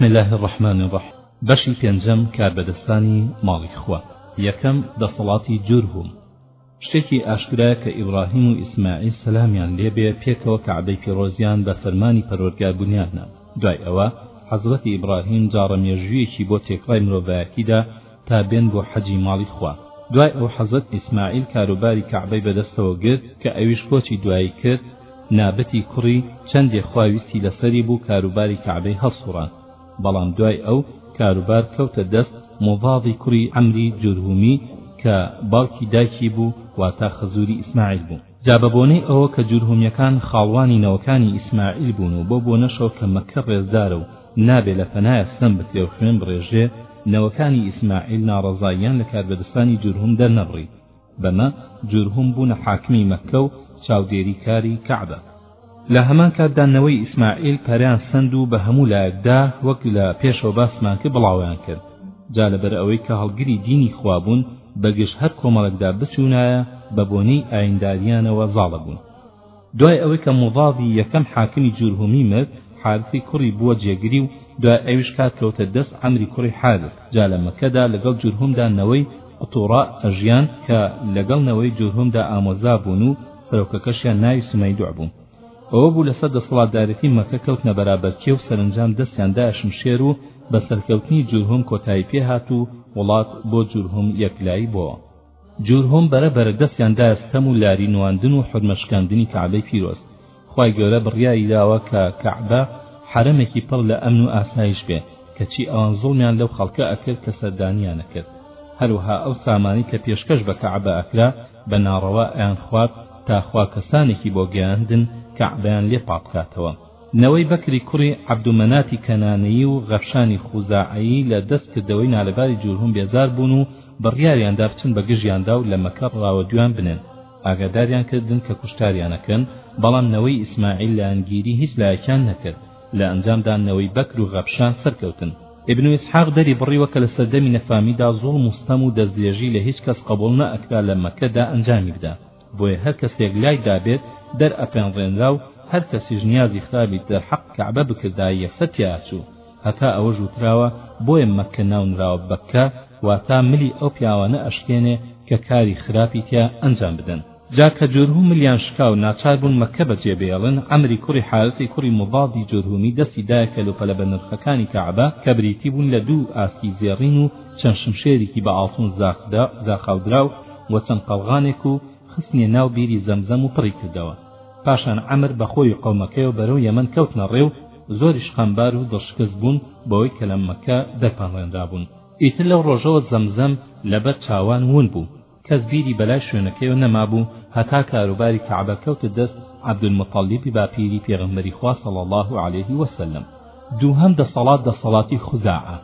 بسم الله الرحمن الرحیم بەشی پێنجەم کاربەدەستانی ماڵی خوا یەکەم دەسەڵاتی جورهوم شتێکی ئاشکرا کە ئیبراهیم و ئیسماعیل سەلامیان لێبێ پێکەوە کەعبەی پیرۆزیان بە فەرمانی پەرۆرگا بنیادنا دوای ئەوە حەزرەتی ئیبراهیم جاڕە مێژوویەکی بۆ تێکڕای مرۆڤایەتیدا تا بێن بۆ حەجی ماڵی خوا دوای ئەو حەزرەت ئیسماعیل کاروباری کەعبەی بەدەستەوە گرت کە ئەویش کۆچی دوایی کرد نابتی کوڕی چەندێ خوا ویستی لەسەری بوو کاروباری کەعبەی هەڵسوڕاند بەڵام دوای ئەو کاروبار کەوتە دەست موضاضی کوڕی عەمری جورهومی کە باوکی دایکی بوو واتا خەزوری ئیسماعیل بوو. جا بە بۆنەی ئەوە کە جورهومیەکان خاڵوانی نەوەکانی ئیسماعیل بوون و بەو بۆنەشەوە کە مەککە ڕێزدارە و نابێ لە پەنایا ستەم بکرێ و خوێن بڕێژرێ نەوەکانی ئیسماعیل ناڕەزاییان لە کاربەدەستانی جورهوم دەرنەبڕی بەمە جورهوم بوونە حاکمی مەککە و چاودێری کاری کەعبە لە هەمان کاتدا نەوەی ئیسماعیل پەریان سەند و بە هەموو لایەک دا وەک لە پێشەوە باسمان کرد بڵاوەیان کرد جا لەبەر ئەوەی کە هەڵگری دینی خوا بوون بە گشت هەر کۆمەڵێکدا بچوونایە بە بۆنەی ئاینداریانەوە زاڵە بوون دوای ئەوەی کە مضاڤی یەکەم حاکمی جورهومی مرد حارثی کوڕی بووە جێگری و دوای ئەویش کار کەوتە دەست عەمری کوڕی حارث جا لە مەکەدا لەگەڵ جورهومدا نەوەی قطوڕا ئەژیان کە لەگەڵ نەوەی جورهومدا ئامۆزا بوون و سەرۆکەکەشیان ناوی سمەیدوع بوو ئەوەبوو لەسەر دەسەڵاتدارێتی مەکە کەوتنە بەرابەرکێ و سەرەنجام دەستیان دایە شمشێر و بە سەرکەوتنی جورهوم کۆتایی پێهات و وڵات بۆ جورهوم یەکلایی بۆوە جورهوم بەرە بەرە دەستیان دایە ستەم و لاری نواندن و حورمە شکاندنی کەعبەی پیرۆز خوای گەورە بڕیاری داوە کە کەعبە حرەمێکی پڕ لە ئەمن و ئاسایش بێ کەچی ئەوان زوڵمیان لەو خەڵکە ئەکرد کە سەردانیانە کرد هەروەها ئەو سامانی کە پێشکەش بە کەعبە ئەکرا بە ناڕەوا ئەیانخوارد تا خوا کەسانێکی بۆ گەیاندن کەعبەیان لێ پاکبکاتەوە. نەوەی بەکری کوڕی عەبدومەناتی کەنانەیی و غەفشانی خوزاعەیی لە دەست کردەوەی نالەباری جورهم بێزار بوون و بڕیاریان دا بچن بە گژیاندا و لە مەکە ڕاوەدوویان بنێن، ئاگاداریان کردن کە کوشتاریان ئەکەن، بەڵام نەوەی ئیسماعیل لایەنگیری هیچ لایەکیان نەکرد، لە ئەنجامدا نەوەی بەکر و غەفشان سەرکەوتن. ئیبن ئیسحاق دەری بڕیوە کە لە سەردەمی نەفامیدا زوڵم و ستەم و دەستدرێژی لە هیچ کەس قەبوڵ نەئەکرا لە مەککەدا ئەنجامی بدا بۆیە هەر کەسێک لای دابێت دەرئەپێنڕێنرا و هەر کەسیش نیازی خرابی دەرحەق کەعبە بکردا یەکسەر تیاچوو هەتا ئەوەش وتراوە بۆیە مەککە ناونراوە بەککە واتا ملی ئەو پیاوانە ئەشکێنێ کە کاری خراپی تیا ئەنجام بدەن جا کە جورهوملیان شکا و ناچار بوون مەککە بەجێ بێڵن، عەمری کوڕی حارثی کوڕی موضادی جورهومی دەستی دایە کەلوپەلە بە نرخەکانی کەعبە کە بریتی بوون لە دوو ئاسکی زێڕین و چەند شمشێریکی بە ئاڵتون زاخاودراو و چەند قەڵغانێک و خستنیە ناو بیری زەمزەم و پڕی کردەوە پاشان عەمر بە خۆی و قەومەکەیەوە بەرەو یەمەن کەوتنە ڕێ و زۆریش خەمبار و دڵشکست بوون بەوەی کە لە مەککە دەرپەنڕێنرابوون ئیتر لەو ڕۆژەوە زەمزەم لەبەر چاوان وون بوو کەس بیری بەلای شوێنەکەیەوە نەمابوو هەتا کاروباری کەعبە کەوتە دەست عەبدولموتەڵیبی باپیری پێغەمبەری خوا صلی اللە علیه وسلم دووهەم دەسەڵات دەسەڵاتی خوزاعە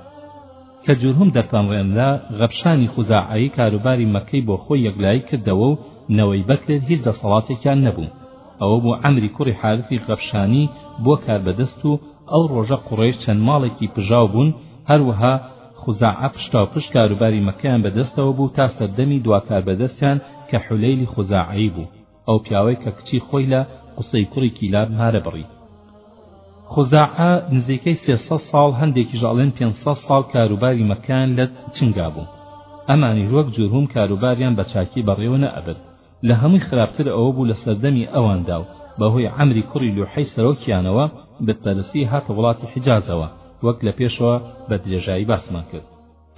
کە جورهم دەتەنڕێنرا غەپشانی خوزاعەیی کاروباری مەکەی بۆ خۆی یەکلایی کردەوە و نەوەی بەکرێت هیچ دەسەڵاتێکیان نەبوو ئەوە بۆ عەمری کوڕی حارثی غەپشانی بۆ کاربەدەست و ئەو ڕۆژە قوڕەیش چەند ماڵێکی پژاو بوون هەروەها خوزاعە پشتاوپشت کاروباری مەککەیان بەدەستەوە بوو تا سەردەمی دوا کاربەدەستیان کە حولەیلی خوزاعەیی بوو ئەو پیاوەی کە کچی خۆی لە قوسەی کوڕی کیلاب مارە بڕی خوزاعە نزیکەی سێ سەد ساڵ هەندێکیش ئەڵێن پێنج سەد ساڵ کاروباری مەککەیان لە چنگا بوو ئەمانیش وەک جورهوم کاروباریان بە چاکی بەڕێوە نەئەبرد لە هەمووی خراپتر ئەوە بوو لە سەردەمی ئەواندا و بە هۆی عەمری کوڕی لوحەی سەرۆکیانەوە بت پەرستی هاتە وڵاتی حیجازەوە وەک لە پێشەوە بە درێژایی باسمان کرد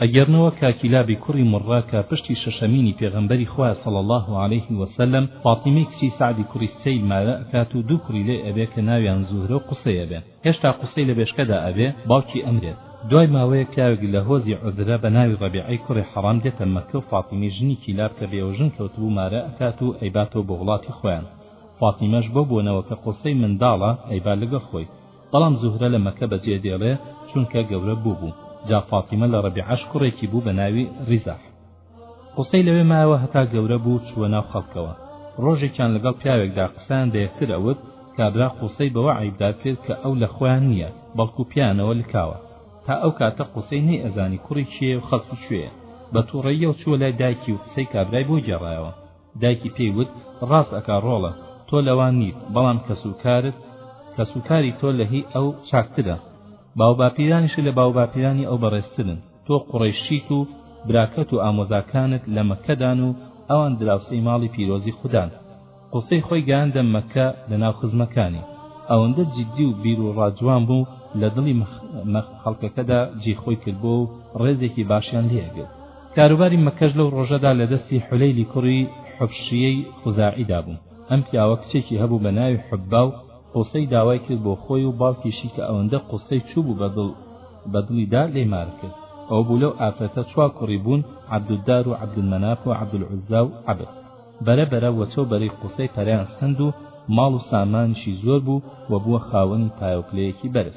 ئەگەرنەوە کە کیلابی کوڕی مڕڕە کە پشتی شەشەمینی پێغەمبەری خوایە صلی الله علیه وسلم فاطیمەی کچی سەعدی کوڕی سەیل مارە ئەکات و دوو کوڕی لێ ئەبێ کە ناویان زوهرە و قوسەی ئەبێ هێشتا قسەی لە بێشکەدا ئەبێ باوکی ئەمرێت. دوای ماوەیەک پیاوێک لە هۆزی عوذرە بە ناوی ڕەبیعەی کوڕی حەڕام دێتە مەککە و فاتیمەی ژنی کیلاب کە بێوژن کەوتبوو مارە ئەکات و ئەیباتەوە بۆ وڵاتی خۆیان. فاتیمەش بۆ بۆنەوە کە قوسەی منداڵە ئەیبا لەگەڵ خۆی. بەڵام زوهرە لە مەککە بە جێ دێڵێ چونکە گەورە بووبوو. جا فاتیمە لە ڕەبیعەش کوڕێکی بوو بە ناوی ریزاح. قسەی لەوێ مایەوە هەتا گەورە بوو چووە ناو خەڵکەوە ڕۆژێکیان لەگەڵ پیاوێکدا قسەیان بە یەکتر ئەوت کابرا قوسەی بەوە عیبدار کرد کە ئەو لە خۆیان نییە بەڵکو پیانەوە لکاوە تا ئەو کاتە قوسەی نەی ئەزانی کوڕی چیە و خەڵکی کوێە بە تووڕەیە و چووە لای دایکی و قسەی کابرای بۆ گێڕایەوە دایکی پێی وت ڕاست ئەکا ڕۆڵە تۆ لەوان نیت بەڵام کەس و کارت کەس و کاری تۆ لە هی ئەو چاکترە باوباپیرانیشی لە باوباپیرانی ئەو بەڕێزترن تۆ قوڕەیشیت و براکەت و ئامۆزاکانت لە مەککەدان و ئەوان دراوسێی ماڵی پیرۆزی خودان قسەی خۆی گەیاندە مەککە لە ناو خزمەکانی ئەوەندە جددی و بیر و ڕاجوان بوو لە دڵی خەڵکەکەدا جێی خۆی کرد بۆ و ڕێزێکی باشیان لێگرت کاروباری مەککەش لەو ڕۆژەدا لە دەستی حولەیلی کوڕی حوبشیەی خوزاعیدا بوو ئەم پیاوە کچێکی هەبوو بە ناوی حبا و قوسەی داوای کرد بۆ خۆی و باوکیشی کە ئەوەندە قوسەی چووبوو بە دڵ بە دڵیدا لێی مار کرد ئەو بوو لەو ئافرەتە چوار کوڕی بوون عەبدودار و عەبدولمەناف و عەبدولعوزا و عەبد بەرە بەرە وەچە و بەرەی قوسەی پەریان سەند و ماڵ و سامانیشی زۆر بوو و بووە خاوەنی پایەوپلەیەکی بەرز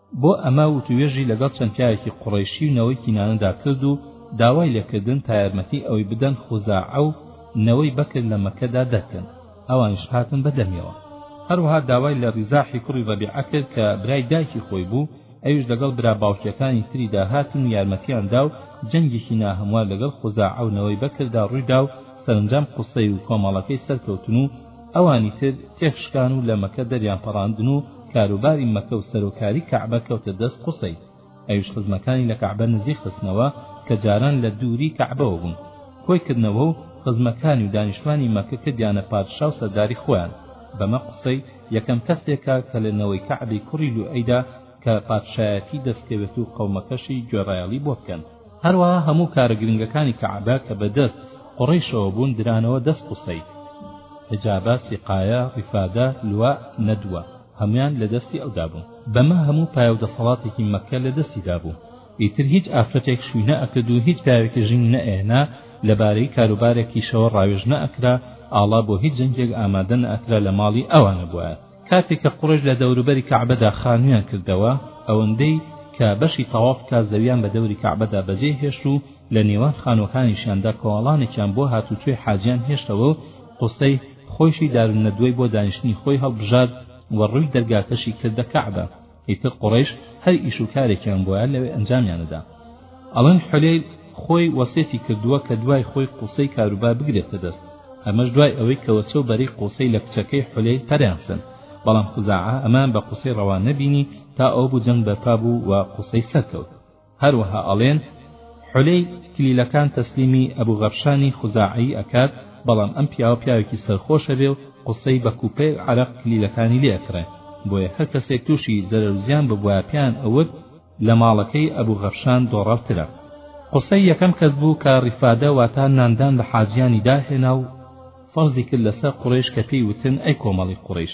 بۆ ئەمە وتووێژی لەگەڵ چەند پیاوێکی قوڕەیشی و نەوەی کینانەدا کرد و داوای لێکردن تا یارمەتی ئەوەی بدەن خوزاعە و نەوەی بەکر لە مەکەدا دەرکەن ئەوانیش هاتن بە دەمیەوە هەروەها داوای لە ڕیزاحی کوڕی ڕەبیعە کرد کە برای دایکی خۆی بوو ئەویش لەگەڵ برا باوکیەکانی تریدا هاتن و یارمەتیان دا و جەنگێکی ناهەموار لەگەڵ خوزاعە و نەوەی بەکردا ڕوویدا و سەرنجام قسەی و کۆمەڵەکەی سەرکەوتن و ئەوانی تر تێکشکان و لە مەکە دەریان پەڕاندن و کاروباری مەکە و سەرۆکاری کەعبە کەوتە دەست قوسەی ئەویش خزمەکانی لە کەعبە نزیک خستنەوە کە جاران لە دووری کەعبەوە بوون کۆی کردنەوە و خزمەکانی و دانیشتوانی مەکە کردیانە پادشا و سەرداری خۆیان بەمە قسەی یەکەم کەسێکە کە لە نەوەی کەعبی کوڕی لوئەیدا کە پادشایەتی دەستکەوێت و قەومەکەشی گوێڕایەڵی بۆ بکەن هەروەها هەموو کارە گرنگەکانی کەعبە کە بەدەست قڕیشەوە بوون درانەوە دەست قسەی حجابە سقایە ڕیفادە لوە نەدووە هەمویان لە دەستی ئەودا بوون بەمە هەموو پایە و دەسەڵاتێکی مەکە لە دەستیدا بوو ئیتر هیچ ئافرەتێک شووی نەئەکرد و هیچ پیاوێکی ژنی نەئێنا لەبارەی کاروبارێکیشەوە ڕاوێژ نەئەکرا ئاڵا بۆ هیچ جەنگێک ئامادە نەئەکرا لە ماڵی ئەوانە بوایە کاتێک کە قوڕەیش لە دەوروبەری کەعبەدا خانوویان کردەوە ئەوەندەی کە بەشی تەواف بکا زەویان بە دەوری کەعبەدا بەجێ هێشت و لە نێوان خانووەکانیشیاندا کۆاڵانێکیان بۆ هاتوچۆی حاجیان هێشتەوە و قوسەی خۆیشی دارونەدوەی بۆ دانیشتنی خۆی هەڵبژارد و ڕووی دەرگاکەشی کردە کەعبە ئیتر قوڕەیش هەر ئیش و کارێکیان بۆیە لەوێ ئەنجامیان ئەدا ئەڵێن حولەیل خۆی وەسێتی کردووە کە دوای خۆی قوسەی کاروبار بگرێتە دەست ئەمەش دوای ئەوەی کە وەچە و بەرەی قوسەی لە کچەکەی حولەیل پەریان سند بەڵام خوزاعە ئەمان بە قوسەی ڕەوا نەبینی تا ئەو بوو جەنگ بەرپا بوو و قوسەی سەرکەوت هەروەها ئەڵێن حولەی کلیلەکان تەسلیمی ئەبو غەفشانی خوزاعەیی ئەکات بەڵام ئەم پیاوە پیاوێکی سەرخۆشە بێ و قسەی بە کوپەیەک عەرەق کلیلەکانی لێ ئەکڕێ بۆیە هەر کەسێک توشی زەرەر و زیان ببوایە پێیان ئەوت لە ماڵەکەی ئەبو غەفشان دۆڕاو ترە. قوسەی یەکەم کەس بوو کە ڕیفادە واتە ناندان بە حاجیانی داهێنا و فەرزی کرد لەسەر قوڕەیش کە پێی وتن ئەی کۆمەڵی قوڕەیش،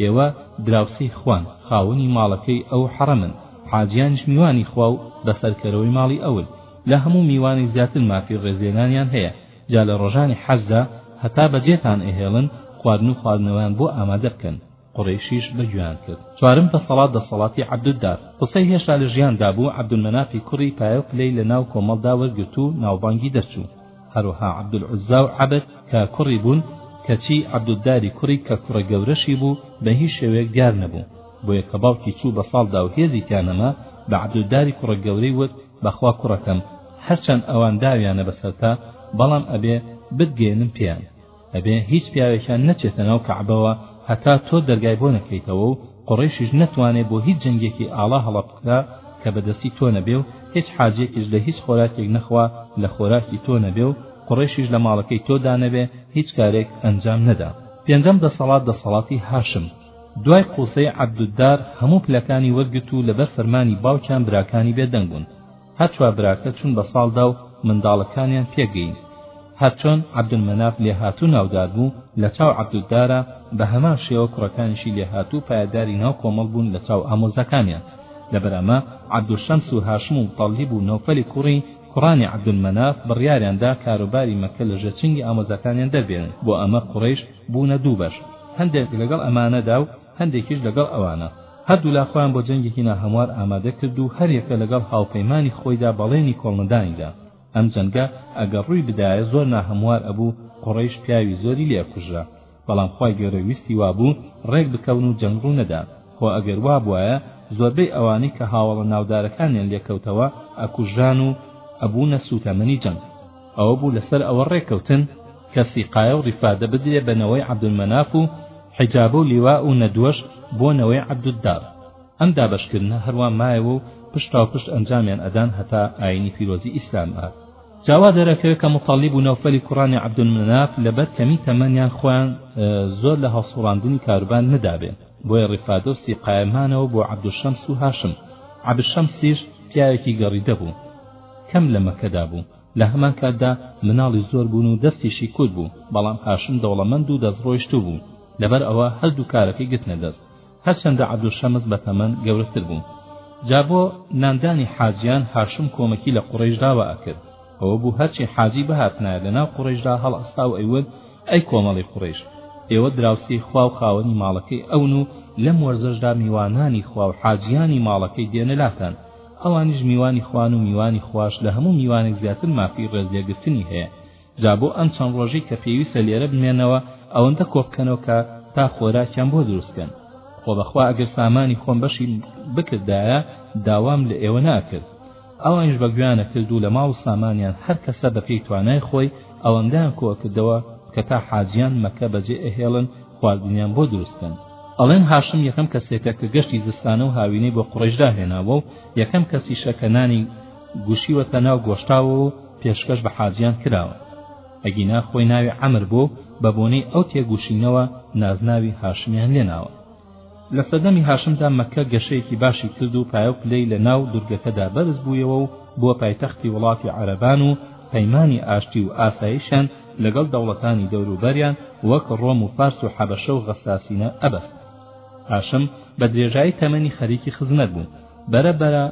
ئێوە دراوسێی خوان، خاوەنی ماڵەکەی ئەو حەڕەمن، حاجیانیش میوانی خوا و بەسەرکەرەوەی ماڵی ئەون، لە هەموو میوانێک زیاتر مافی ڕێزلێنانیان هەیە، جا لە ڕۆژانی حەجدا هەتا بەجێتان ئەهێڵن خواردن و خواردنەوەیان بۆ ئامادە بکەن. قوڕەیشیش بە گوێیان کرد. چوارەم دەسەڵات دەسەڵاتی عەبدودار، قوسەی هێشتا لە ژیاندا بوو، عەبدولمەنافی کوڕی پایەو پلەی لە ناو کۆمەڵدا وەرگرت و ناوبانگی دەرچوو، هەروەها عەبدولعوزا و عەبد کە کوڕی بوون کەچی عەبدوداری کوڕی کە کوڕە گەورەشی بوو بە هیچ شێوەیەک دیار نەبوو بۆیە کە باوکی چوو بە ساڵدا و هێزی تیا نەما بە عەبدوداری کوڕە گەورەی وت بەخوا کوڕەکەم هەرچەند ئەوان داویانە بەسەرتا بەڵام ئەبێ بتگەیەنم پێیان ئەبێ هیچ پیاوێکیان نەچێتە ناو کەعبەوە هەتا تۆ دەرگای بۆ نەکەیتەوە و قوڕەیشیش نەتوانێ بۆ هیچ جەنگێکی ئاڵا هەڵە بکا کە بە دەستی تۆ نەبێ و هیچ حاجیەکیش لە هیچ خۆراکێک نەخوا لە خۆراکی تۆ نەبێ و قوڕەیشیش لە ماڵەکەی تۆ دانەبێ هیچ کارێک ئەنجام نەدا پێنجەم دەسەڵات دەسەڵاتی هاشم دوای قوسەی عەبدودار هەموو پلەکانی وەرگرت و لەبەر فەرمانی باوکیان براکانی بێدەنگ بوون هەر چوار براکە چون بە ساڵدا و منداڵەکانیان پێ گەین هەرچۆن عەبدولمەناف لێهاتوو ناودار بوو لە چاو عەبدولدارا بە هەمان شێوە کوڕەکانیشی لێهاتوو پایەداری ناو کۆمەڵ بوون لە چاو ئامۆزاکانیان لەبەر ئەمە عەبدولشەمس و هاشم و موتەڵیب و نەوفەلی کوڕی کوڕانی عەبدولمەناف بڕیاریاندا کاروباری مەککە لە ژێر چنگی ئامۆزاکانیان دەربێنن بۆ ئەمە قوڕەیش بوونە دوو بەش هەندێک لەگەڵ ئەمانەدا و هەندێکیش لەگەڵ ئەوانە. هەردوولا خۆیان بۆ جەنگێکی ناهەموار ئامادە کرد و هەریەکە لەگەڵ هاوپەیمانی خۆیدا بەڵێنی کۆڵنەدانی دا. ئەم جەنگە ئەگەر ڕووی بدایە زۆر ناهەموار ئەبوو، قوڕەیش پیاوی زۆری لێ ئەکوژرا. بەڵام خوای گەورە ویستی وابوو ڕێک بکەون و جەنگ ڕوو نەدا. خۆ ئەگەر وابوایە زۆربەی ئەوانەی کە هاوەڵە ناودارەکانیان لێ کەوتەوە ئەکوژران و ئەبوونە سووتەمەنی جەنگ. ئەوە بوو لەسەر ئەوە ڕێکەوتن کە سیقایە و ڕیفادە بدرێ بە نەوەی عەبدولمەناف و حیجابە و لیوا و نەدوەش بۆ نەوەی عەبدولدار ئەم دابەشکردنە هەروا مایەوە و پشتاوپشت ئەنجامیان ئەدان هەتا ئاینی پیرۆزی ئیسلام هات جاوا دەرەکەوێت کە مطلب و نەوفەلی کوڕانی عەبدولمناف لەبەر کەمی تەمەنیان خۆیان زۆر لە هەڵسوڕاندنی کاروبار ندابێ بۆیە ڕیفادە و سیقایەمانەوە بۆ عەبدولشەمس و هاشم عەبدشەمسیش پیاوێکی گەڕیدە بوو کەم لە مەککەدا بوو، لە هەمان کاتدا مناڵی زۆر بوون و دەستیشی کورت بوو، بەڵام هاشم دەوڵەمەند و دەستڕۆیشتوو بوو، لەبەر ئەوە هەردوو کارەکەی گرتنە دەست، هەرچەندە عەبدولشەمس بە تەمەن گەورەتر بوو. جا بۆ ناندانی حاجییان هاشم کۆمەکی لە قوڕەیشدا وا ئەکرد، ئەوە بوو هەرچی حاجی بهاتنایە لە ناو قوڕەیشدا هەڵئەستا و ئەیوت، ئەی کۆمەڵی قوڕەیش! ئێوە دراوسێی خوا و خاوەنی ماڵەکەی ئەون و لەم وەرزەشدا میوانانی خوا و حاجییانی ماڵەکەی دێنە لاتان، ئەوانیش میوانی خوان و میوانی خواش لە هەموو میوانێک زیاتر مافی ڕێز لێگرتنی هەیە جا بۆ ئەم چەند ڕۆژەی کە پێویستە لێرە بمێنەوە ئەوەندە کۆبکەنەوە کە تا خۆراکیان بۆ دروستکەن خۆ بەخوا ئەگەر سامانی خۆم بەشی بکردایە داوام لە ئێوە ناکرد ئەوانیش بە گویانە کرد و لە ماڵ سامانیان هەر کەسە بەپێی توانای خۆی ئەوەندەیان کۆکردەوە کە تا حاجیان مەکە بەجێ ئەهێڵن خواردنیان بۆ دروستکەن ئەڵێن هاشم یەکەم کەسێکە کە گەشتی زستانە و هاوینەی بۆ قڕیشدا هێناوە و یەکەم کەسیشە کە نانی گوشیوەتە ناو گۆشتاوە و پێشکەش بە حاجیان کراوە ئەگینا خۆی ناوی عەمر بۆ بە بۆنەی ئەو تێگوشینەوە نازناوی هاشمیان لێناوە لە سەدەمی هاشمدا مەکە گەشەیەکی باشی کرد و پایە و پلەی لە ناو دورگەکەدا بەرز بوویەوە و بووە پایتەختی وڵاتی عەرەبان و پەیمانی ئاشتی و ئاسایشان لەگەڵ دەوڵەتانی دەوروبەریان وەک ڕۆم و فارس و حەبەشە و غەساسینە ئەبەست هاشم بە درێژایی تەمەنی خەریکی خزمەت بوو بەرە بەرە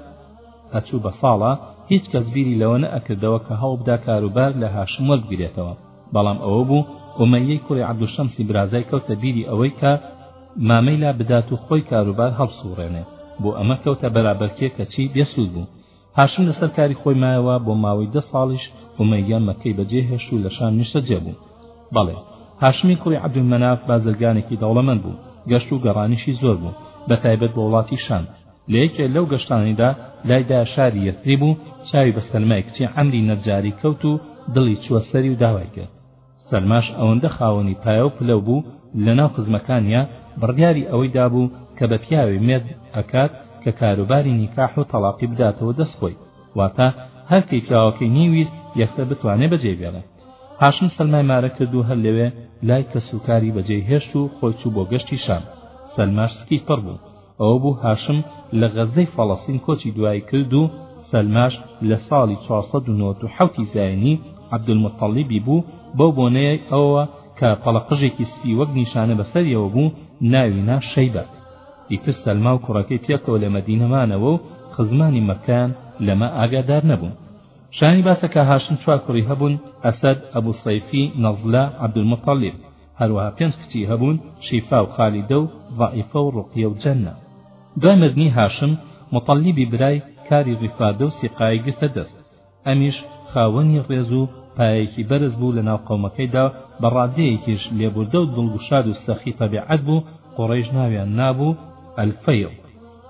ئەچوو بە ساڵە هیچ کەس بیری لەوە نەئەکردەوە کە هەوڵبدا کاروبار لە هاشم وەربگرێتەوە بەڵام ئەوە بوو ئۆمەیەی کوڕی عەبدولشەمسی برازای کەوتە بیری ئەوەی کە مامەی لا بدات و خۆی کاروبار هەڵبسوڕێنێ بۆ ئەمە کەوتە بەرابەرکێ کەچی بێسوود بوو هاشم لەسەر کاری خۆی مایەوە بۆ ماوەی دە ساڵیش ئومەیە مەکەی بەجێهێشت و لە شام نیشتەجێ بوو بەڵێ هاشمی کوڕی عەبدولمەناف بازرگانێکی دەوڵەمەند بوو گەشت و گەڕانیشی زۆر بوو بە تایبەت بۆ وڵاتی شام لە یەکێ لەو گەشتانیدا لایدا شاری یەسری بوو چاوی بە سەلمای کچی عەمری نەجاری کەوت و دڵی چووە سەری و داوای کرد سەلماش ئەوەندە خاوەنی پایەو پلەو بوو لەناو خزمەکانیا بڕیاری ئەوەی دابوو کە بە پیاوێ مێرد ئەکات کە کاروباری نیکاح و تەڵاقی بداتەوە دەست خۆی واتە هەر کەی پیاوەکەی نەیویست یەکسەر بتوانێ بەجێی بێڵێ هاشم سەلمای مارە کرد و هەر لەوێ لای کەسوکاری بەجێی هێشت و خۆی چوو بۆ گەشتی شام سەلماش سکی پڕ بوو ئەوە بوو هاشم لە غەززەی فەڵەستین کۆچی دوایی کرد و سەلماش لە ساڵی چوار سەد و نەوەد و حەوت ی زاینی عەبدولموتەڵیبی بوو بەو بۆنەی ئەوەوە کە پەڵەقژێکی سپی وەک نیشانە بەسەریەوە بوو ناوی نا شەیبە ئیتر سەلما و کوڕەکەی پێکەوە لە مەدینە مانەوە و خزمانی مەکەیان لەمە ئاگادار نەبوون شانی باسە کە هاشم چوار کوڕی هەبوون ئەسەد ئەبوسەیفی نەزلە عەبدولموتەڵیب هەروەها پێنج کچی هەبوون، شیفا و خالیدە و ضائیفە و ڕوقیە و جەنە. دوای مردنی هاشم، موتەڵیبی برای کاری ڕیفادە و سیقایەی گرتە دەست، ئەمیش خاوەنی ڕێز و پایەیەکی بەرز بوو لەناو قەومەکەیدا و بە ڕادەیەکیش لێبوردە و دڵگوشاد و سەخی تەبیعەت بوو، قوڕەیش ناویان نابوو، الفیل.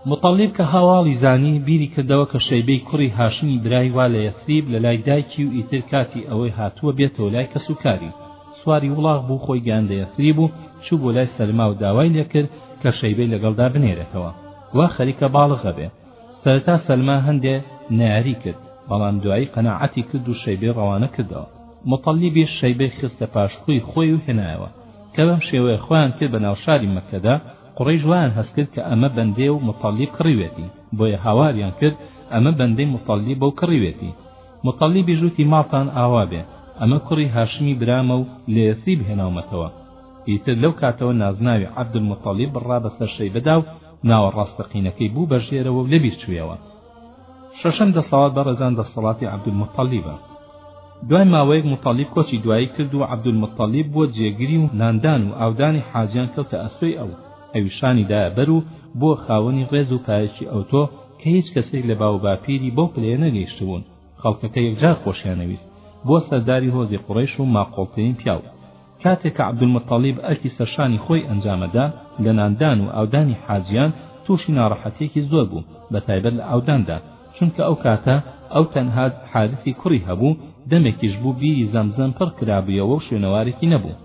موتەڵیب کە هەواڵی زانی بیری کردەوە کە شەیبەی کوڕی هاشمی برای وا لە یەسریب لە لای دایکی و ئیتر کاتی ئەوەی هاتووە بێتەوە لای کەس و کاری سواری وڵاغ بوو خۆی گەیاندە یەسریب و چوو بۆ لای سەلما و داوای لێ کرد کە شەیبەی لەگەڵدا بنێرێتەوە وا خەریکە باڵغە بێ سەرەتا سەلما هەندێ ناری کرد بەڵام دوایی قەناعەتی کرد و شەیبەی ڕەوانە کردەوە مطلبی شەیبەی خستە پاشخوی خۆی و هێنایەوە کە بەم شێوەیە خۆیان کرد بە ناوشاری مەکەدا قوڕەیش وایان هەست کرد کە ئەمە بەندەیە و موتەڵیب کڕیوێتی، بۆیە هاواریان کرد، ئەمە بەندەی موتەڵیبە و کڕیوێتی. موتەڵیبیش وتی، ماڵتان ئاوا بێ، ئەمە کوڕی هاشمی برامە و لە یەسریب هێناومەتەوە. ئیتر لەو کاتەوە نازناوی عەبدولموتەڵیب بڕا بەسەر شەیبەدا و ناوە ڕاستەقینەکەی بوو بە ژێرەوە و لەبیر چوویەوە. شەشەم دەسەڵات بە ڕێزان دەسەڵاتی عەبدولموتەڵیبە دوای ماوەیەک موتەڵیب کۆچی دوایی کرد و عەبدولموتەڵیب بووە جێگری و ناندان و ئاودانی حاجیان کەوتە ئەستۆی ئەو ئەوی شانی دایە بەر و بۆ خاوەنی ڕێز و پایەکی ئەوتۆ کە هیچ کەسێک لە باو باپیری بەو پلەیە نەگەیشتبوون خەڵکەکە یەکجار خۆشیانەویست بۆ سەرداری هۆزی قڕیش و ماقۆڵترین پیاو کاتێک کە عەبدولموتەڵیب ئەرکی سەرشانی خۆی ئەنجامەدا لە ناندان و ئاودانی حاجیان تووشی ناڕەحەتیەکی زۆر بوو بە تایبەت لە ئاوداندا چونکە ئەو کاتە ئەو تەنها حارثی کوڕی هەبوو دەمێکیش بوو بیری زەمزەم پڕ کرابوویەوە و شوێنەوارێکی نەبوو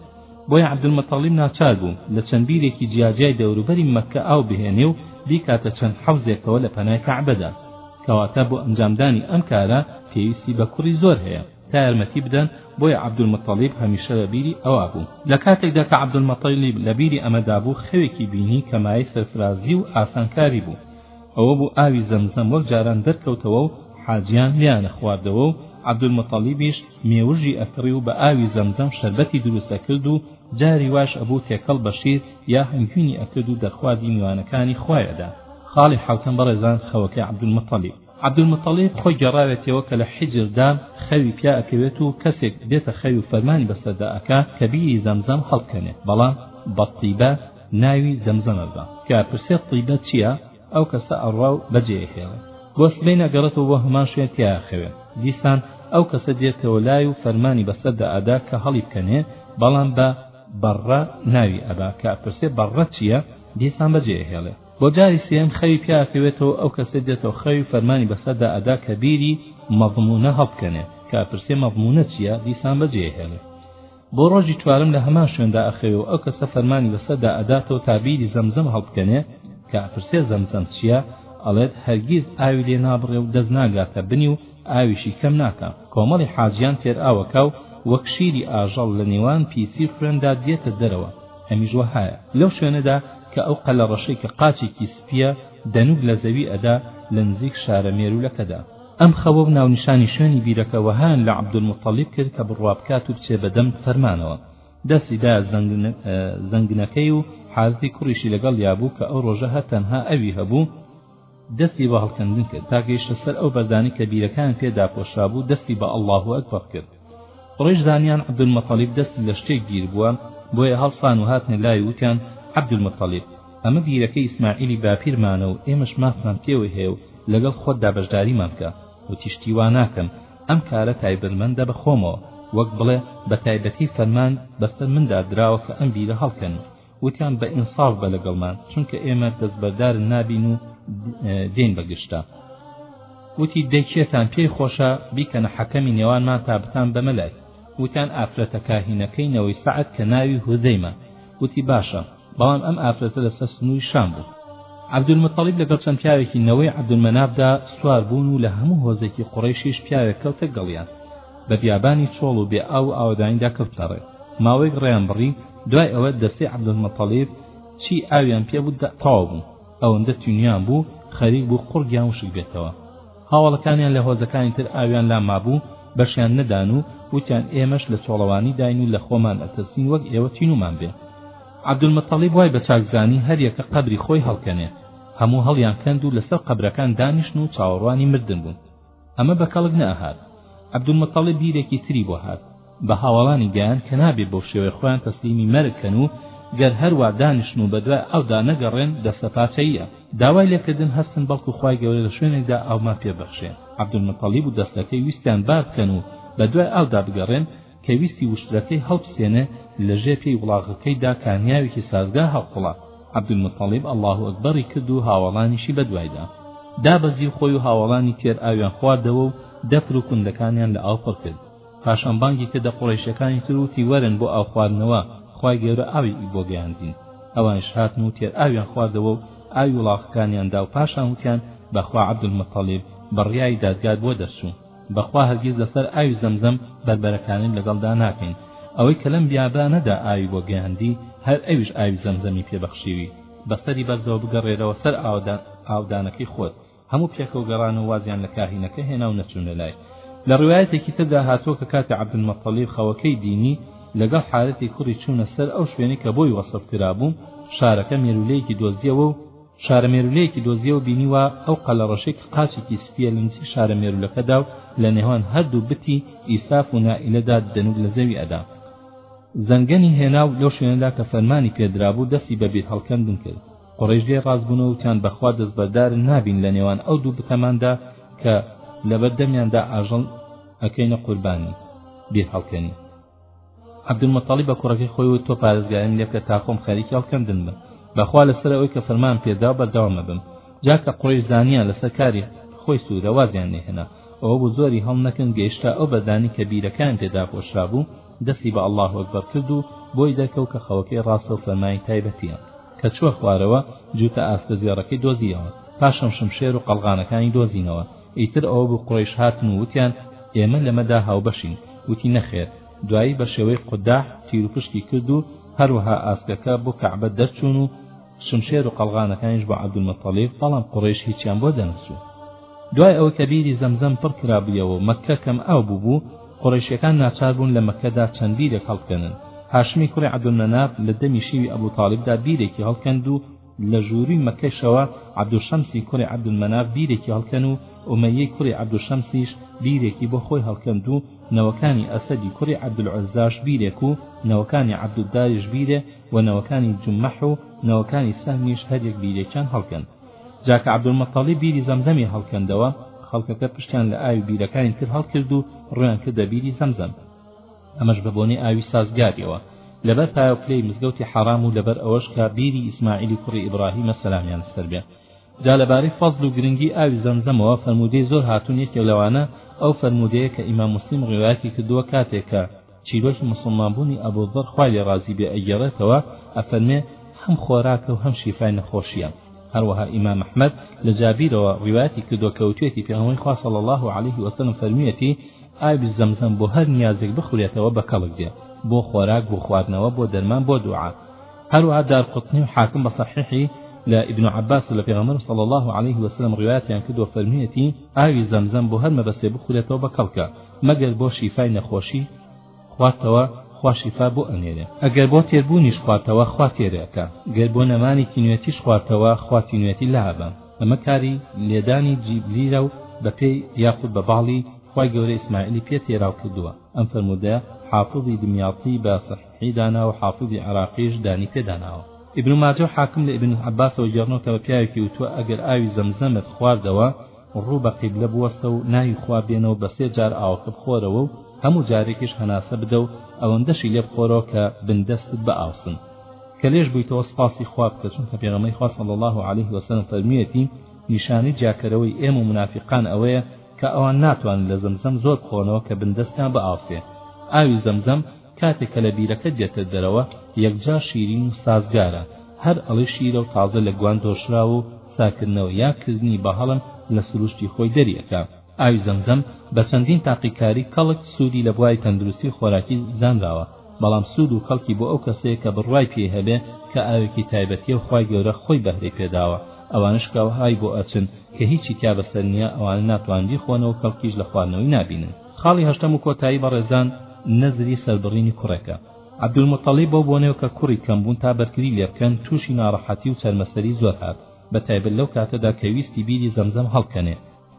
بۆیە عەبدولمەتەڵیب ناچار بوو لە چەند بیرێکی جیاجیای دەوروبەری مەککە ئاو بهێنێ و بیکاتە چەند حەوزێکەوە لە پەنای کەعبەدا کەواتە بۆ ئەنجامدانی ئەم کارە پێویستی بە کوڕی زۆر هەیە تا یارمەتی بدەن، بۆیە عەبدولموتەڵیب هەمیشە بە بیری ئەوە بوو. لە کاتێکدا کە عەبدولموتەڵیب لە بیری ئەمەدا بوو، خەوێکی بینی کە مایەی سەرفرازی و ئاسانکاری بوو. ئەوە بوو ئاوی زەمزەم وەک جاران دەرکەوتەوە و حاجییان لێیانەخواردەوە و عەبدولموتەڵیبیش مێوژی ئەکڕی و بە ئاوی زەمزەم شەربەتی دروست ئەکرد و جاری واش ئەبوو تێکەڵ بە شیر یا هەنگوینی ئەکرد و دەرخواردی میوانەکانی خۆی ئەدا. خاڵی حەوتەم، بەڕێزان خەوەکەی عەبدولموتەڵیب. عەبدولموتەڵیب خۆی گێڕاوێتیەوە کە لە حیجر دا خەوی پیا ئەکەوێت و کەسێک دێتە خەوی و فەرمانی بەسەردا ئەکا کە بیری زەمزەم هەڵکەنێ بەڵام بە طیبە ناوی زەمزەمە ببا کە پرسێت طیبە چییە ئەو کەسە ئەڕا و بەجێ ئەهێڵێ بۆ سبەی نەگەڕێتەوە بۆ هەمان شوێن تیا ئەخەوێ دیسان ئەو کەسە دێتەوە لای و فەرمانی بەسەردا ئەدا کە هەڵی بکەنێ بەڵام بە بەڕە ناوی ئەبا کە ئەپرسێ بەڕە چییە دیسان بەجێ ئەهێڵێ بۆ جاری سێیەم خەوی پیا ئەکەوێتەوە ئەو کەسە دێتەوە خەوی فەرمانی بەسەردا ئەدا کە بیری مەضمونە هەڵبکەنێ کە ئەپرسێ مەضمونە چییە دیسان بەجێ ئەهێڵێ بۆ ڕۆژی چوارەم لە هەمان شوێندا ئەخەوێ و ئەو کەسە فەرمانی بەسەردا ئەداتەوە تا بیری زەمزەم هەڵبکەنێ کە ئەپرسێ زەمزەم چییە ئەڵێت هەرگیز ئاوی لێ نابڕێ و دەست ناگاتە بنی و ئاویشی کەم ناکە کۆمەڵی حاجیان تێر ئاوەکە و وەک شیری ئاژەڵ لە نێوان پیسی خوێندا دێتە دەرەوە هەمیش وەهایە لەو شوێنەدا کە ئەو قەلەڕەشەی کە قاچێکی سپییە دەنووک لە زەوی ئەدا لە نزیک شارە مێروولەکەدا ئەم خەوە و ناونیشانی شوێنی بیرەکە وەهایان لە عەبدولموتەڵیب کرد کە بڕوا بکات و بچێ بەدەم فەرمانەوە دەستی دا زەنگنەکەی و حارثی کوڕیشی لەگەڵیا بوو کە ئەو ڕۆژە هەر تەنها ئەوی هەبوو دەستی بە هەڵکەندن کرد تا گەیشتە سەر ئەو بەردانەی کە بیرەکەیان پێ داپۆشرابوو دەستی بە اللە اکبر کرد قڕیش زانیان عبدالمطلب دەستی لە شتێک گیر بووە بۆیە هەڵسان و هاتنە لای وتیان عبدالمطلب ئەمە بیرەکەی ئیسماعیلی باپیرمانە و ئێمەش مافمان پێوەی هەیە و لەگەڵ خۆتدا بەشداریمان بکە وتیشتی وا ناکەم ئەم کارە تایبەتمەندە بە خۆمەوە وەک بڵێ بە تایبەتی فەرمان بەسەر مندا دراوە کە ئەم بیرە هەڵکەنم وتیان بە ئینساف بە لەگەڵمان چونکە ئێمە دەستبەردار نابین و دێن بە گشتە وتی دەکێتان پێی خۆشە بیکەنە حەکەمی نێوانمان تا بتان بە مەلای وتیان ئافرەتە کاهینەکەی نەوەی سعد کە ناوی هوزەیمە وتی باشە بەڵام ئەم ئافرەتە لەسەر سنووی شام بوو عەبدولمتەڵیب لەگەڵ چەند پیاوێکی نەوەی عەبدولمەنابدا سوار بوون و لە هەموو هۆزێکی قڕیشیش پیاوێک کەوتە گەڵیان بە بیابانی چۆڵ و بێ ئاو و ئاوەدانیدا کەوتە ڕێ ماوەیەک ڕێیان بڕی دوای ئەوە دەستەی عەبدولمەتەڵیب چی ئاویان پێ بوو تەواو بوو ئەوەندە تینویان بوو خەریک بوو قوڕگیان وشک بێتەوە هاوڵەکانیان لە هۆزەکانی تر ئاویان لا مابوو بەشیان نەدان و وتیان ئێمەش لە چۆڵەوانی داین و لە خۆمان ئەتەسین وەک ئێوە تینومان بێ عەبدولمەتەڵیب وای بە چاکزانی هەریەکە قەبری خۆی هەڵکەنێ هەموو هەڵیان کەند و لەسەر قەبرەکان دانیشن و چاوەڕوانی مردن بوون ئەمە بە کەڵک نەئەهات عەبدولموتەڵیب بیرێکی تری بۆ هات بە هاوەڵانی گەیاند کە نابێ بەو شێوەیە خۆیان تەسلیمی مەرگ کەن و گەر هەروا دانیشن و بەدوای ئاودا نەگەڕێن دەستەپاچەییە داوای لێکردن هەستن بەڵکو خوای گەورە لە شوێنێکدا ئاومان پێبەخشێ عەبدولموتەڵیب و دەستەکەی ویستیان بار بکەن و بەدوای ئاودا بگەڕێن کە ویستی وشترەکەی هەڵبسێنێ لە ژێ پێی وڵاغەکەیدا کانیاوێکی سازگار هەڵقوڵا عەبدولموتەڵیب ئەڵڵاه و ئەکبەری کرد و هاوەڵانیشی بەدوایدا دابەزی و خۆی و هاوەڵانی تێر ئاویان خواردەوە و دەفر و کوندەکانیان لە ئاو پڕ کرد پاشان بانگی کردە قوڕیشەکانی تر و تیوەرن بۆ ئاو خواردنەوە خوای گەورە ئاوی بۆ گەیاندین ئەوانش هاتن و تێر ئاویان خواردەوە و ئاوی وڵاخەکانیان دا و پاشان وتیان بەخوا عەبدولمەتەڵیب بڕیای دادگات بۆ دەرچوو بەخوا هەرگیز لەسەر ئاوی زەمزەم بەربەرەکانیم لەگەڵدا ناکەین ئەوەی کە لەم بیابانەدا ئاوی بۆ گەیاندی هەر ئەویش ئاوی زەمزەمی پێ بەخشیوی بەسەری بەرزەوە بگەڕێرەوە سەر ئاودانەکەی خۆت هەموو پێکەوە گەڕان و وازیان لە کاهینەکە هێنا و نەچوونە لای لە ڕوایەتێکی تردا هاتووە کە کاتی عەبدولمەتەڵیب خەوەکەی بینی لەگەڵ حارەتی کوڕی چوونە سەر ئەو شوێنی کە بۆی وەسف کرابوو شارەکە مێرولەیەکی دۆزیەوە و شارە مێروولەیەکی دۆزییەوە بینیوە ئەو قەلەڕەشەی کە قاچێکی سپییە لە نزیک شارە مێروولەکەدا و لە نێوان هەردوو بتی ئیساف و نائیلەدا دەنوک لە زەوی ئەدا زەنگەنی هێنا و لەو شوێنەدا کە فەرمانی پێدرابوو دەستی بە بیر هەڵکەندن کرد قڕیش لێ ڕاستبوونەوە وتیان بەخوا دەستبەردارن نابین لە نێوان ئەو دوو بتەماندا کە لەبەر دەمیاندا ئاژەڵ ئەکەینە قوربانی بیر هەڵکەنی عەبدولمەتەڵیب بە کوڕەکەی خۆی وت تۆ پارێزگاریم لێ بکە تا خۆم خەریکی هەڵکەندن بم بەخوا لەسەر ئەوەی کە فەرمان پێدراو بەردەوام ئەبم جا کە قڕیش زانیان لەسەر کاری خۆی سوورە وازیان لێهێنا ئەوە بوو زۆری هەڵنەکن گەیشتا ئەو بەردانی کە بیرەکان پێدا پۆشرا بوو دەستی بە ئەڵڵاه ئەکبەر کرد و بۆی دەرکەوت کە خەوەکەی ڕاستە و فەرمانی تایبەتیە کە چووە خوارەوە جووتە ئاستە زێڕەکەی دۆزیەوە پاشان شمشێر و قەڵغانەکانی دۆزینەوە ئیتر ئەوە بوو قوڕەیش هاتن و وتیان ئێمە لەمەدا هاوبەشین وتی نەخێر دوایی بە شێوەی قوداح تیروپشکی کرد و هەروەها ئاسکەکە بۆ کەعبە دەرچوون و شمشێر و قەڵغانەکانیش بۆ عەبدولمەتەڵیب بەڵام قوڕەیش هیچیان بۆ دەرنەچوو دوای ئەوە کە بیری زەمزەم پڕ کرابوویەوە مەککە کەم ئاو بووبوو قڕیشەکان ناچار بوون لە مەکەدا چەند بیرێک هەڵکەنن هاشمی کوڕی عەبدولمەناف لە دەمی شیوی ئەبوتاڵیبدا بیرێکی هەڵکەند و لە ژووری مەکەشەوە عەبدولشەمسی کوڕی عەبدولمەناف بیرێکی هەڵکەن و ئومەیەی کوڕی عەبدولشەمسیش بیرێکی بۆ خۆی هەڵکەند و نەوەکانی ئەسەدی کوڕی عەبدولعوزاش بیرێک و نەوەکانی عەبدوداریش بیرێ و نەوەکانی جمەح و نەوەکانی سەهمیش هەریەک بیرێکیان هەڵکەند جا کە عەبدولمەتەڵیب بیری زەمزەمی هەڵکەندەوە خەڵکەکە پشتیان لە ئاوی بیرەکانی تر هەڵکرد و ڕویان کردە بیری زەمزەم ئەمەش بە بۆنەی ئاوی سازگاریەوە لەبەر پایەوپلەی مزگەوتی حەرام و لەبەر ئەوەش کە بیری ئیسماعیلی کوڕی ئیبراهیمە سەلامیان لەسەر بێ جا لەبارەی فەزل و گرنگی ئاوی زەمزەمەوە فەرموودەی زۆر هاتوون یەکێ لەوانە ئەو فەرموودەیە کە ئیمام مسلم ڕیوایەتی کردووە کاتێک کە چیرۆکی مسلمانبوونی ئەبوذەر خوای لێ ڕازی بێ ئەگێڕێتەوە ئەفەرمێ هەم خۆراکە و هەم شیفای نەخۆشیە هەروەها ئیمام ئەحمەد لە جابیرەوە ڕیواتی کردو کەوتێتی پێغەمبەری خوا صلی الله عليه وسلم فەرمیەتی ئاوی زەمزەم بۆ هەر نیازێک بخورێتەوە بە کەڵک دێ بۆ خۆراک بۆ خواردنەوە بۆ دەرمان بۆ دوعا هەروەها دار قوتنی و حاکم بە صحیحی لە ابن عباس و لە پێغەمبەر صلی الله علیه و سلم ڕوایەتیان کردو فەرمیەتی ئاوی زەمزەم بۆ هەر مەبەستێ بخورێتەوە بە کەڵکە مەگەر بۆ شیفای نەخۆشی خواتەوە خوا شیفا بۆ ئەنێرێ ئەگەر بۆ تێر بوونیش خواتەوە خوا تێرێ ئەکا گەر بۆ نەمانی تینوێتیش خواتەوە خوا تینوێتی لا ئەبا ئەمە کاری لێدانی جیبریلە و بە پێی یاخود بە باڵی خوای گەورە ئیسماعیلی پێ تێراو کردووە ئەم فەرموودەیە حافظی دمیاطی بە صحیحی داناوە حافظی عراقیش دانی پێ داناوە ابن ماجە و حاکم لە ابن عباسەوە گێڕنەوە کە بە پیاوێکی وتووە ئەگەر ئاوی زەمزەمت خواردەوە ڕوو بە قیبلە بوەستە و ناوی خوا بێنە و بە سێ جار ئاوەکە بخۆرەوە و هەموو جارێکیش هەناسە بدە و ئەوەندەشی لێ بخۆرەوە کە بن دەستت بئاوسن کە لێش بوویتەوە سپاسی خوا بکە چونکە پێغەمەی خوا صلی الله علیه وسلم فەرموویەتی نیشانەی جیاکەرەوەی ئێمە و منافقان ئەوەیە کە ئەوان ناتوانن لە زەمزەم زۆر بخۆنەوە کە بندەستیان بئاوسێ ئاوی زەمزەم کاتێ کە لە بیرەکەت دێتە دەرەوە یەکجار شیرین و سازگارە هەر ئەڵێی شیرە و تازە لە گوان دۆشراوە و ساکردنەوە یا کردنی بە هەڵم لە سروشتی خۆی دەری ئەکا. ئاوی زەمزەم بە چەندین تاقیکاری کەڵک سوودی لە بواری تەندروستی خۆراکی زانراوە بەڵام سوود و کەڵکی بۆ ئەو کەسەیە کە بڕوای پێی هەبێ کە ئاوێکی تایبەتیە و خوای گەورە خۆی بەهرەی پێداوە ئەوانەش کە ئاوی بۆ ئەچن کە هیچی تیا بەسەر نیە ئەوانە ناتوانن بیخۆنەوە کەڵکیش لە خواردنەوەی نابینن. خاڵی هەشتەم و کۆتایی بەڕێزان نەزری سەربڕینی کوڕێکە عەبدولموتەڵیب بەو بۆنەیەوە کە کوڕی کەم بوون تا بەرگری لێ بکەن تووشی ناڕەحەتی و چەرمەسەری زۆر هات بە تایبەت لەو کاتەدا کە ویستی بیری زەمزەم هەڵکەنێ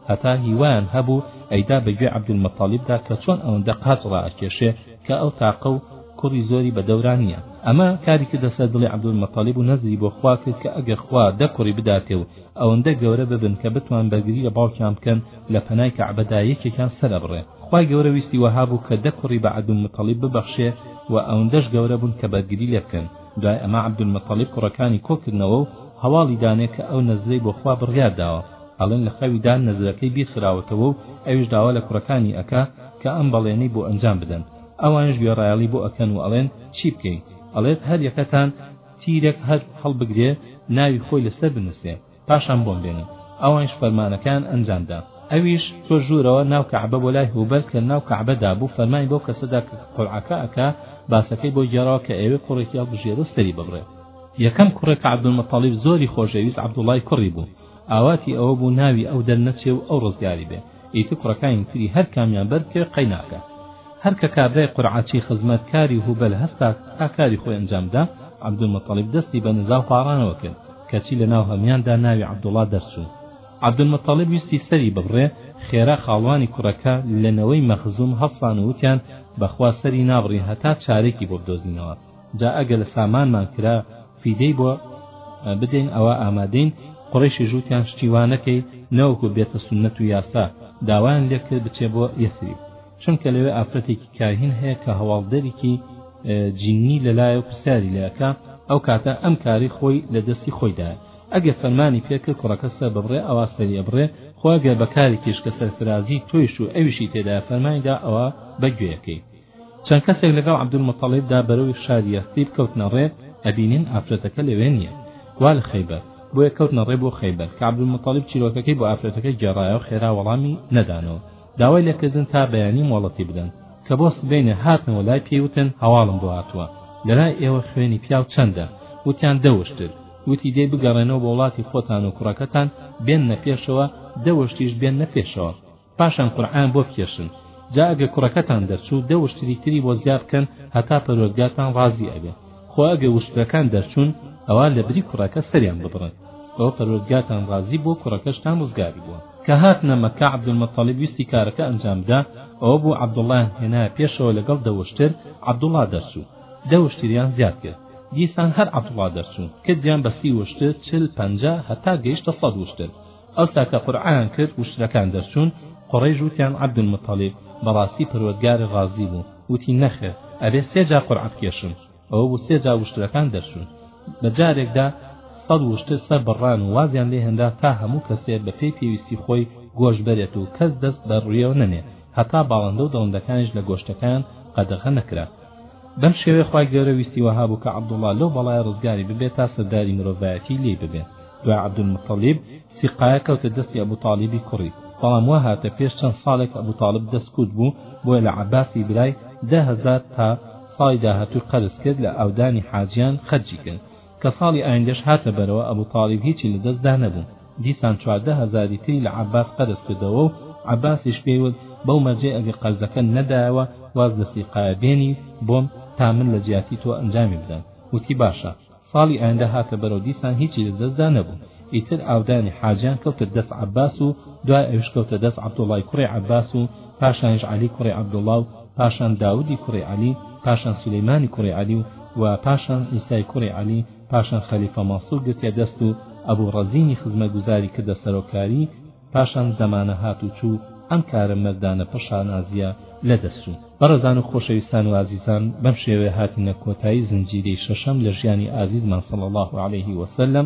هەتا هیوایان هەبوو ئەیدا بە گوێ عەبدولمەتەڵیبدا کە چۆن ئەوەندە قاچ ڕائەکێشێ کە ئەو تاقە و کوڕی زۆری بە دەوران نییە ئەمە کاری کردە سەر دڵی عەبدولمەتەڵیب و نەزری بۆ خوا کرد کە ئەگەر خوا دە کوڕی بداتێ و ئەوەندە گەورە ببن کە بتوان بەرگری لە باوکیان بکەن لە پەنای کەعبەدا یەکێکیان سەر ئەبڕێ خوای گەورە ویستی وەها بوو کە دە کوڕی بە عەبدولموتەڵیب ببەخشێ و ئەوندەش گەورە بوون کە بەرگری لێ بکەن دوای ئەمە عەبدولموتەڵیب کوڕەکانی کۆ کردنەوە و هەواڵی دانێ کە ئەو نەزرەی بۆ خوا بڕیار داوە ئەڵێن لە خەویدا نەزرەکەی بیر خراوەتەوە و ئەویش داوا لە کوڕەکانی ئەکا کە ئەم بەڵێنەی بۆ ئەنجام بدەن ئەوانیش گوێڕایەڵی بۆ ئەکەن و ئەڵێن چی بکەین ئەڵێت هەر یەکەتان تیرەک هەر هەڵبگرێ ناوی خۆی لەسەر بنوسێ پاشان بۆم بێنن ئەوانیش فەرمانەکەیان ئەنجام دا ئەویش تۆ ژورەوە ناو کەعبە بۆ لای هوبەل کە ناو کەعبە دابوو فەرمانی بەو کەسەدا کە قورعەکە ئەکا باسەکەی بۆ گێڕاوە کە ئەوێ کوڕێکی هەڵبژێرێ و سەری ببڕێ یەکەم کوڕێک عەبدولمەتەڵیب زۆری خۆشەویست عەبدوڵای کوڕی بوو ئاواتی ئەوە بوو ناوی ئەو دەرنەچێ و ئەو ڕزگاری بێ ئیتر کوڕەکانی تری هەر کامیان بەر بکەوێ قەیناکە هەر کە کابرای قورعاچی خزمەت کاری هوبەل هەستا تا کاری خۆی ئەنجام بدا عەبدولمەتەڵیب دەستی بە نزا و پاڕانەوە کرد کەچی لە ناو هەمویاندا ناوی عەبدوڵا دەرچوو عەبدولمەتەڵیب ویستی سەری ببڕێ خێرا خاڵوانی کوڕەکە لە نەوەی مەخزوم هەڵسان و وتیان بەخوا سەری نابڕین هەتا چارێکی بۆ بدۆزینەوە جا ئەگە لە سامانمان کرا فیدەی بۆ بدەین ئەوا ئامادەین قوڕەیشیش وتیان شتی وا نەکەی نەوەکو بێتە سوننەت و یاسا داوایان لێکرد بچێ بۆ یەسریب چونکە لەوێ ئافرەتێکی کاهین هەیە کە هەواڵدەرێکی جینی لەلایە و پرسیاری لەکە ئەو کاتە ئەم کاری خۆی لە دەستی خۆیدایە ئەگە فەرمانی پێکرد کوڕەکە سەر ببڕێ ئەوا سەری ئەبڕێ خۆگەر بەکارێکیش کە سەرفرازی تۆیش و ئەویشی تێدا فەرمانیدا ئەوە بەگوێەکەی چەند کەسێک لەگەڵ عەبدولموتەڵیبدا بەرەو شاری یەسریب کەوتنە ڕێ ئەبینن ئافرەتەکە لەوێ نییە وا لە خەیبەر بۆیە کەوتنە ڕێ بۆ خەیبەر کە عەبدولموتەڵیب چیرۆکەکەی بۆ ئافرەتەکە گێڕایەوە خێرا وەڵامی نەدانەوە داوای لێکردن تا بەیانی مۆڵەتی بدەن کە بۆ سبەینێ هاتنەوە لای پێی وتن هەواڵم بۆ هاتووە لەلای ئێوە خوێنی پیاو چەندە وتیان دەوشتر وتی دەی بگەڕێنەوە بۆ وڵاتی خۆتان و کوڕەکەتان بێننە پێشەوە دەوشتیش بێننە پێشەوە پاشان قورعان بۆ بکێشن جا ئەگە کوڕەکەتان دەرچوو دە وشتری تری بۆ زیاد بکەن هەتا پەروەردگاتان ڕازی ئەبێ خۆ ئەگە وشترەکان دەرچوون ئەوا لە بری کوڕەکە سەریان ببڕن ئەوە پەروەردگاتان ڕازی بۆ کوڕەکەشتان ڕزگاری بووە کە هاتنە مەکە عەبدولمەتەڵیب ویستی کارەکە ئەنجام بدا ئەوە بوو عەبدوڵڵا هێنا پێشەوە لەگەڵ دەوشتر عەبدوڵڵا دەرچوو دەوشتریان زیاد کرد دیسان هەر عەبدوڵڵا دەرچوو کردیان بە سی وشتر چل پەنجا هەتا گەیشتە سەد وشتر ئەوسا کە قورعەیان کرد وشترەکان دەرچوون قوڕەیش وتیان عبدالمطلب بەڕاستی پەروەردگارت ڕازی بوو وتی نەخێر ئەبێ سێ جار قورعە بکێشم ئەوە بوو سێ جار وشترەکان دەرچوون بە جارێکدا سەد وشتر سەر بڕان و وازیان لێ هێنرا تا هەموو کەسێ بە پێی پێویستی خۆی گۆشت بەرێت و کەس دەست بە ڕویەوە نەنێ هەتا باڵندە و دڵندەکانیش لە گۆشتەکان قەدەغە نەکرا بەم شێوەی خوای گەورە ویستی وەها بوو کە عەبدوڵڵا لەو بەڵایە ڕزگاری ببێت تا سەرداری مرۆڤایەتی لێی ببێت دوای عەبدولموتەڵیب سیقایە کەوتە دەستی ئەبو تاڵیبی کوڕی بەڵام وا هاتە پێش چەند ساڵێک ئەبو تاڵب دەستکوت بوو بۆیە لە عەباسی برای دە هەزار تا ساڵی داهاتووی قەرز کرد لە ئاودانی حاجیان خەرجی کرد کە ساڵی ئایندەش هاتە بەرەوە ئەبوو تاڵیب هیچی لە دەستدا نەبوو دیسان چواردە هەزاری تری لە عباس قەرز کردەوە و عباسیش پێیوت بەو مەرجەی ئەگەر قەرزەکە نەدایەوە واز لە سیقایە بێنی بۆم تا من لە جیاتی تۆ ئەنجامی بدەم وتی باشە ساڵی ئایندە هاتە بەرەو دیسان هیچی لە دەستدا نەبوو ئیتر ئاودانی حاجیان کەوتە دەست عەباس و دوای ئەویش کەوتە دەست عەبدوڵڵای کوڕی عەباس و پاشانیش عەلی کوڕی عەبدوڵڵا و پاشان داودی کوڕی عەلی پاشان سولەیمانی کوڕی عەلی و و پاشان ئیسای کوڕی عەلی پاشان خەلیفە مەنسوور گرتیە دەست و ئەبوو ڕەزینی خزمەتگوزاری کردە سەرۆکاری پاشان زەمانە هات و چوو ئەم کارە مەردانە پڕ شانازییە لە دەست چوو. بەڕێزان و خۆشەویستان و ئازیزان بەم شێوەیە هاتینە کۆتایی زنجیرەی شەشەم لە ژیانی ئازیزمان صلی اللە علیه وسلم.